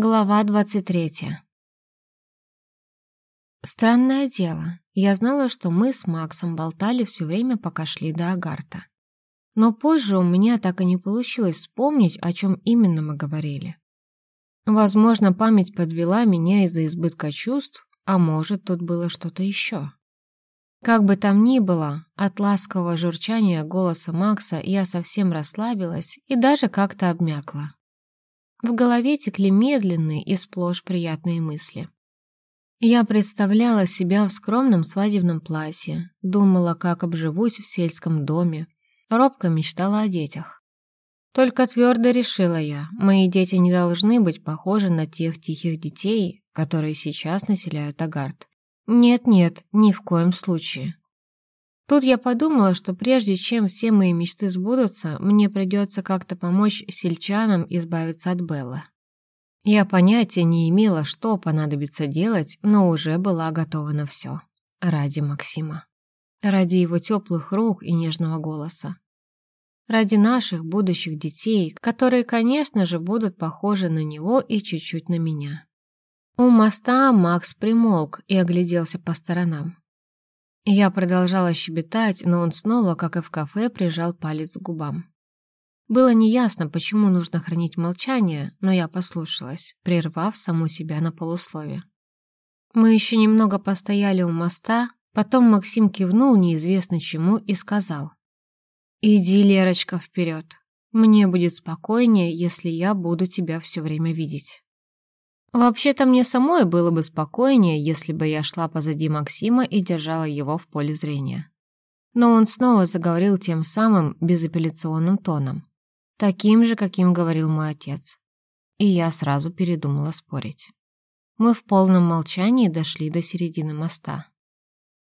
Глава 23. Странное дело. Я знала, что мы с Максом болтали все время, пока шли до Агарта. Но позже у меня так и не получилось вспомнить, о чем именно мы говорили. Возможно, память подвела меня из-за избытка чувств, а может, тут было что-то еще. Как бы там ни было, от ласкового журчания голоса Макса я совсем расслабилась и даже как-то обмякла. В голове текли медленные и сплошь приятные мысли. Я представляла себя в скромном свадебном платье, думала, как обживусь в сельском доме, робко мечтала о детях. Только твердо решила я, мои дети не должны быть похожи на тех тихих детей, которые сейчас населяют Агард. Нет-нет, ни в коем случае. Тут я подумала, что прежде чем все мои мечты сбудутся, мне придется как-то помочь сельчанам избавиться от Беллы. Я понятия не имела, что понадобится делать, но уже была готова на все. Ради Максима. Ради его теплых рук и нежного голоса. Ради наших будущих детей, которые, конечно же, будут похожи на него и чуть-чуть на меня. У моста Макс примолк и огляделся по сторонам. Я продолжала щебетать, но он снова, как и в кафе, прижал палец к губам. Было неясно, почему нужно хранить молчание, но я послушалась, прервав саму себя на полуслове. Мы еще немного постояли у моста, потом Максим кивнул неизвестно чему и сказал. «Иди, Лерочка, вперед. Мне будет спокойнее, если я буду тебя все время видеть». Вообще-то мне самой было бы спокойнее, если бы я шла позади Максима и держала его в поле зрения. Но он снова заговорил тем самым безапелляционным тоном, таким же, каким говорил мой отец. И я сразу передумала спорить. Мы в полном молчании дошли до середины моста.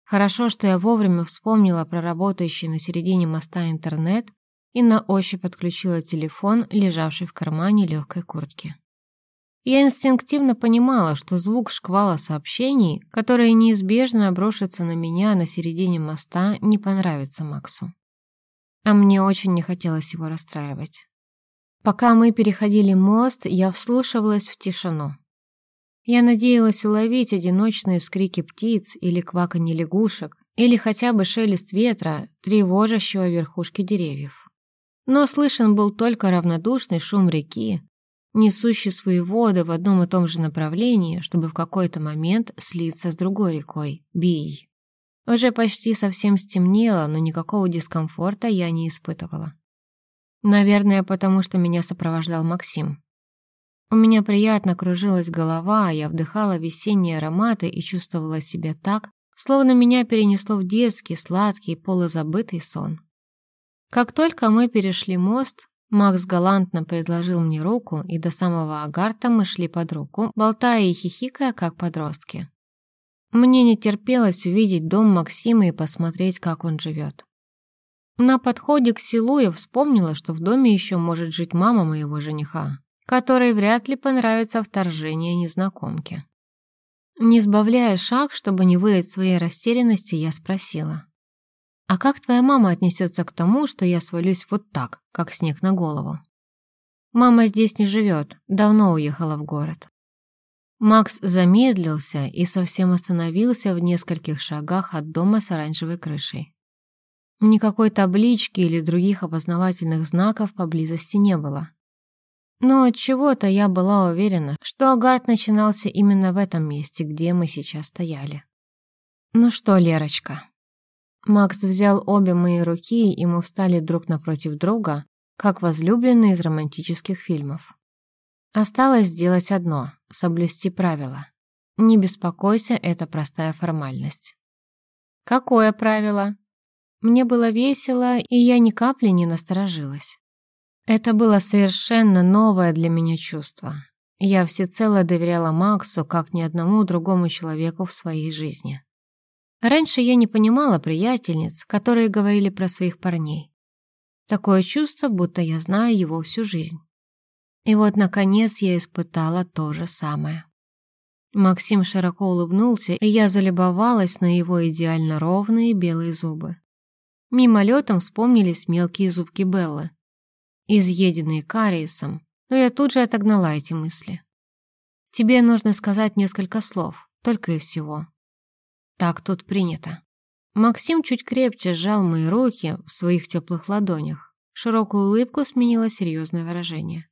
Хорошо, что я вовремя вспомнила про работающий на середине моста интернет и на ощупь отключила телефон, лежавший в кармане легкой куртки. Я инстинктивно понимала, что звук шквала сообщений, которые неизбежно обрушатся на меня на середине моста, не понравится Максу. А мне очень не хотелось его расстраивать. Пока мы переходили мост, я вслушивалась в тишину. Я надеялась уловить одиночные вскрики птиц или кваканье лягушек, или хотя бы шелест ветра, тревожащего верхушки деревьев. Но слышен был только равнодушный шум реки, несущий свои воды в одном и том же направлении, чтобы в какой-то момент слиться с другой рекой, Бий. Уже почти совсем стемнело, но никакого дискомфорта я не испытывала. Наверное, потому что меня сопровождал Максим. У меня приятно кружилась голова, я вдыхала весенние ароматы и чувствовала себя так, словно меня перенесло в детский, сладкий, полузабытый сон. Как только мы перешли мост, Макс галантно предложил мне руку, и до самого Агарта мы шли под руку, болтая и хихикая, как подростки. Мне не терпелось увидеть дом Максима и посмотреть, как он живет. На подходе к селу я вспомнила, что в доме еще может жить мама моего жениха, которой вряд ли понравится вторжение незнакомки. Не сбавляя шаг, чтобы не выдать своей растерянности, я спросила. А как твоя мама отнесется к тому, что я свалюсь вот так, как снег на голову? Мама здесь не живет, давно уехала в город. Макс замедлился и совсем остановился в нескольких шагах от дома с оранжевой крышей. Никакой таблички или других опознавательных знаков поблизости не было. Но от чего-то я была уверена, что Агард начинался именно в этом месте, где мы сейчас стояли. Ну что, Лерочка, Макс взял обе мои руки, и мы встали друг напротив друга, как возлюбленные из романтических фильмов. Осталось сделать одно — соблюсти правила. Не беспокойся, это простая формальность. Какое правило? Мне было весело, и я ни капли не насторожилась. Это было совершенно новое для меня чувство. Я всецело доверяла Максу, как ни одному другому человеку в своей жизни. Раньше я не понимала приятельниц, которые говорили про своих парней. Такое чувство, будто я знаю его всю жизнь. И вот, наконец, я испытала то же самое. Максим широко улыбнулся, и я залюбовалась на его идеально ровные белые зубы. Мимолетом вспомнились мелкие зубки Беллы, изъеденные кариесом, но я тут же отогнала эти мысли. Тебе нужно сказать несколько слов, только и всего. Так тут принято. Максим чуть крепче сжал мои руки в своих теплых ладонях. Широкую улыбку сменило серьезное выражение.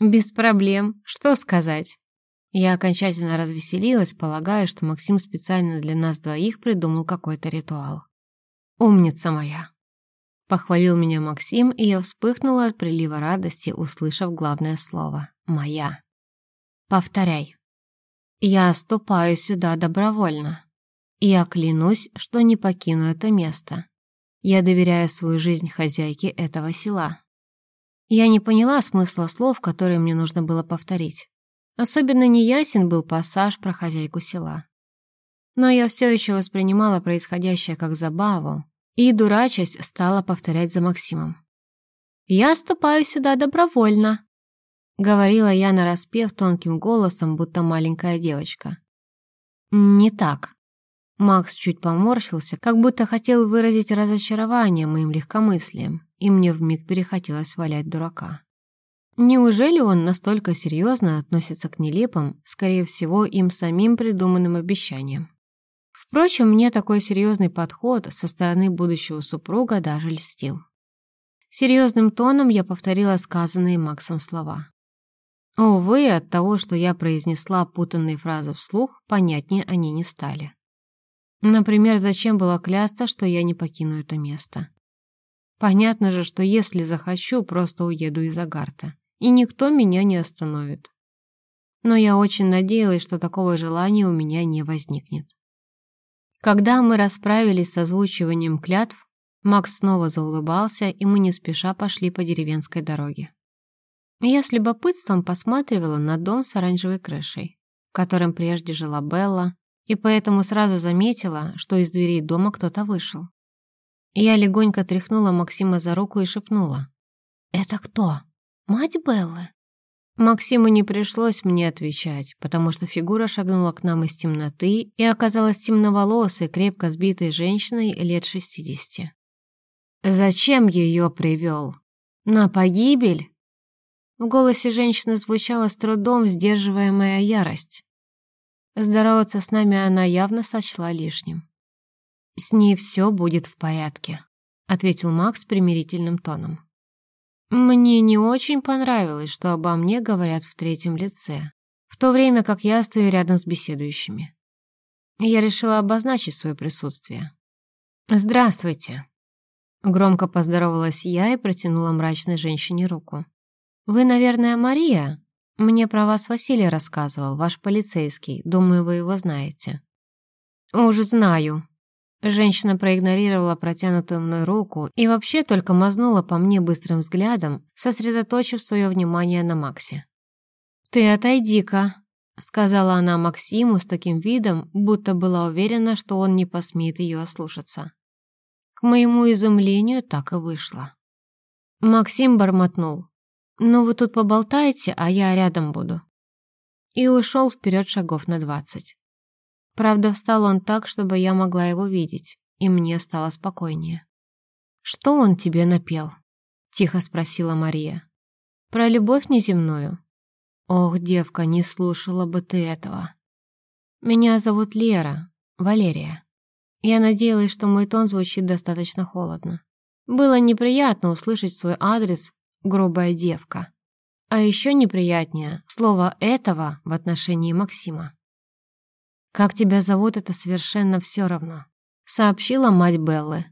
«Без проблем. Что сказать?» Я окончательно развеселилась, полагая, что Максим специально для нас двоих придумал какой-то ритуал. «Умница моя!» Похвалил меня Максим, и я вспыхнула от прилива радости, услышав главное слово «моя». «Повторяй. Я ступаю сюда добровольно. Я клянусь, что не покину это место. Я доверяю свою жизнь хозяйке этого села». Я не поняла смысла слов, которые мне нужно было повторить. Особенно неясен был пассаж про хозяйку села. Но я все еще воспринимала происходящее как забаву и, дурачась, стала повторять за Максимом. «Я ступаю сюда добровольно», — говорила я нараспев тонким голосом, будто маленькая девочка. «Не так». Макс чуть поморщился, как будто хотел выразить разочарование моим легкомыслием, и мне вмиг перехотелось валять дурака. Неужели он настолько серьезно относится к нелепым, скорее всего, им самим придуманным обещаниям? Впрочем, мне такой серьезный подход со стороны будущего супруга даже льстил. Серьезным тоном я повторила сказанные Максом слова. Увы, от того, что я произнесла путанные фразы вслух, понятнее они не стали. Например, зачем было клясться, что я не покину это место? Понятно же, что если захочу, просто уеду из Агарта и никто меня не остановит. Но я очень надеялась, что такого желания у меня не возникнет. Когда мы расправились с озвучиванием клятв, Макс снова заулыбался, и мы не спеша пошли по деревенской дороге. Я с любопытством посматривала на дом с оранжевой крышей, в котором прежде жила Белла, и поэтому сразу заметила, что из дверей дома кто-то вышел. Я легонько тряхнула Максима за руку и шепнула. «Это кто?» «Мать Беллы?» Максиму не пришлось мне отвечать, потому что фигура шагнула к нам из темноты и оказалась темноволосой, крепко сбитой женщиной лет шестидесяти. «Зачем ее привел? На погибель?» В голосе женщины звучала с трудом сдерживаемая ярость. Здороваться с нами она явно сочла лишним. «С ней все будет в порядке», — ответил Макс примирительным тоном. Мне не очень понравилось, что обо мне говорят в третьем лице, в то время как я стою рядом с беседующими. Я решила обозначить свое присутствие. «Здравствуйте!» Громко поздоровалась я и протянула мрачной женщине руку. «Вы, наверное, Мария? Мне про вас Василий рассказывал, ваш полицейский. Думаю, вы его знаете». «Уже знаю», Женщина проигнорировала протянутую мной руку и вообще только мазнула по мне быстрым взглядом, сосредоточив свое внимание на Максе. «Ты отойди-ка», — сказала она Максиму с таким видом, будто была уверена, что он не посмеет ее ослушаться. К моему изумлению так и вышло. Максим бормотнул. «Ну вы тут поболтайте, а я рядом буду». И ушел вперед шагов на двадцать. Правда, встал он так, чтобы я могла его видеть, и мне стало спокойнее. «Что он тебе напел?» — тихо спросила Мария. «Про любовь неземную?» «Ох, девка, не слушала бы ты этого!» «Меня зовут Лера, Валерия. Я надеялась, что мой тон звучит достаточно холодно. Было неприятно услышать свой адрес «грубая девка». А еще неприятнее слово «этого» в отношении Максима. «Как тебя зовут, это совершенно все равно», — сообщила мать Беллы.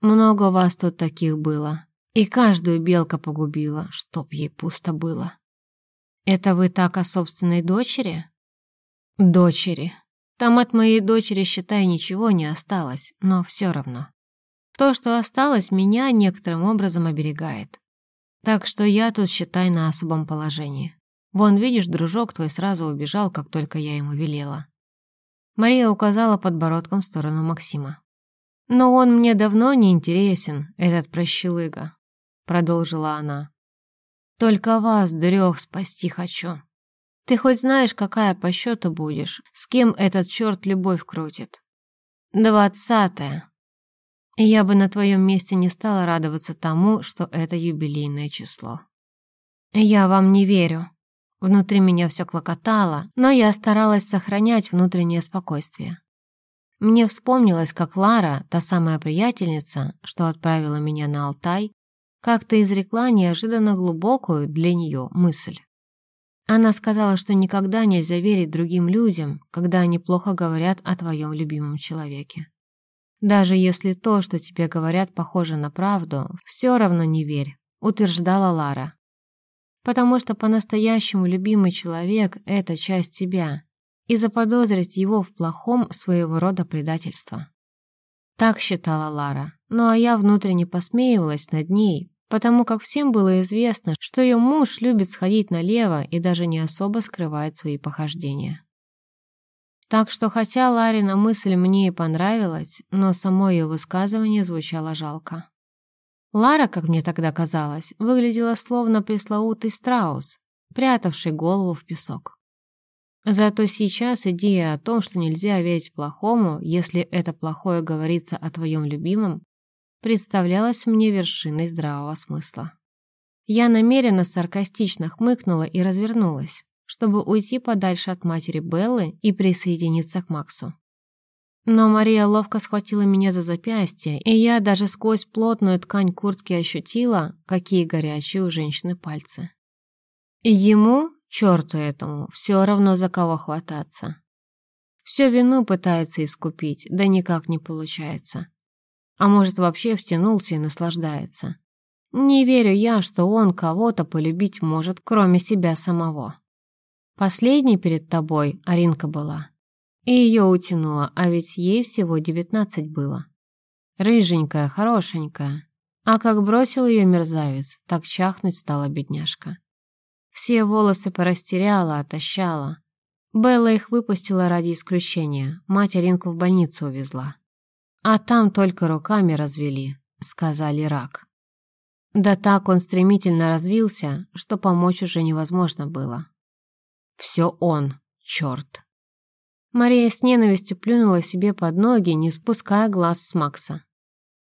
«Много вас тут таких было, и каждую белка погубила, чтоб ей пусто было». «Это вы так о собственной дочери?» «Дочери. Там от моей дочери, считай, ничего не осталось, но все равно. То, что осталось, меня некоторым образом оберегает. Так что я тут, считай, на особом положении. Вон, видишь, дружок твой сразу убежал, как только я ему велела. Мария указала подбородком в сторону Максима. «Но он мне давно не интересен, этот прощелыга», — продолжила она. «Только вас, дрёх, спасти хочу. Ты хоть знаешь, какая по счету будешь, с кем этот черт любовь крутит?» «Двадцатая. Я бы на твоем месте не стала радоваться тому, что это юбилейное число». «Я вам не верю», Внутри меня все клокотало, но я старалась сохранять внутреннее спокойствие. Мне вспомнилось, как Лара, та самая приятельница, что отправила меня на Алтай, как-то изрекла неожиданно глубокую для нее мысль. Она сказала, что никогда нельзя верить другим людям, когда они плохо говорят о твоем любимом человеке. Даже если то, что тебе говорят, похоже на правду, все равно не верь, утверждала Лара. Потому что по-настоящему любимый человек — это часть тебя, и заподозрить его в плохом своего рода предательство. Так считала Лара, ну а я внутренне посмеивалась над ней, потому как всем было известно, что ее муж любит сходить налево и даже не особо скрывает свои похождения. Так что хотя Ларина мысль мне и понравилась, но само ее высказывание звучало жалко. Лара, как мне тогда казалось, выглядела словно пресловутый страус, прятавший голову в песок. Зато сейчас идея о том, что нельзя верить плохому, если это плохое говорится о твоем любимом, представлялась мне вершиной здравого смысла. Я намеренно саркастично хмыкнула и развернулась, чтобы уйти подальше от матери Беллы и присоединиться к Максу. Но Мария ловко схватила меня за запястье, и я даже сквозь плотную ткань куртки ощутила, какие горячие у женщины пальцы. И ему, черту этому, все равно за кого хвататься. Все вину пытается искупить, да никак не получается. А может, вообще втянулся и наслаждается. Не верю я, что он кого-то полюбить может, кроме себя самого. Последней перед тобой Аринка была. И ее утянула, а ведь ей всего девятнадцать было. Рыженькая, хорошенькая. А как бросил ее мерзавец, так чахнуть стала бедняжка. Все волосы порастеряла, отощала. Белла их выпустила ради исключения, мать Аринку в больницу увезла. А там только руками развели, сказали рак. Да так он стремительно развился, что помочь уже невозможно было. Все он, черт. Мария с ненавистью плюнула себе под ноги, не спуская глаз с Макса.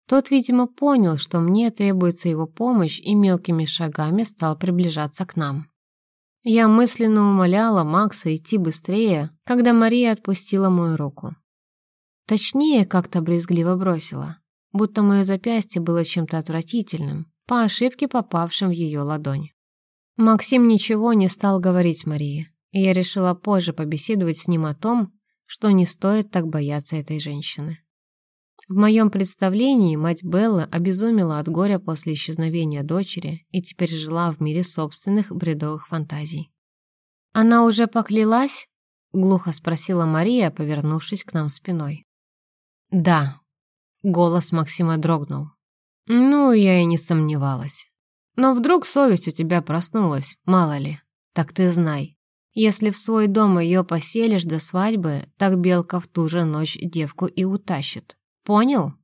Тот, видимо, понял, что мне требуется его помощь и мелкими шагами стал приближаться к нам. Я мысленно умоляла Макса идти быстрее, когда Мария отпустила мою руку. Точнее, как-то брезгливо бросила, будто мое запястье было чем-то отвратительным, по ошибке попавшим в ее ладонь. Максим ничего не стал говорить Марии, и я решила позже побеседовать с ним о том, что не стоит так бояться этой женщины. В моем представлении мать Беллы обезумела от горя после исчезновения дочери и теперь жила в мире собственных бредовых фантазий. «Она уже поклялась?» — глухо спросила Мария, повернувшись к нам спиной. «Да», — голос Максима дрогнул. «Ну, я и не сомневалась. Но вдруг совесть у тебя проснулась, мало ли. Так ты знай, если в свой дом ее поселишь до свадьбы, так Белка в ту же ночь девку и утащит. Понял?»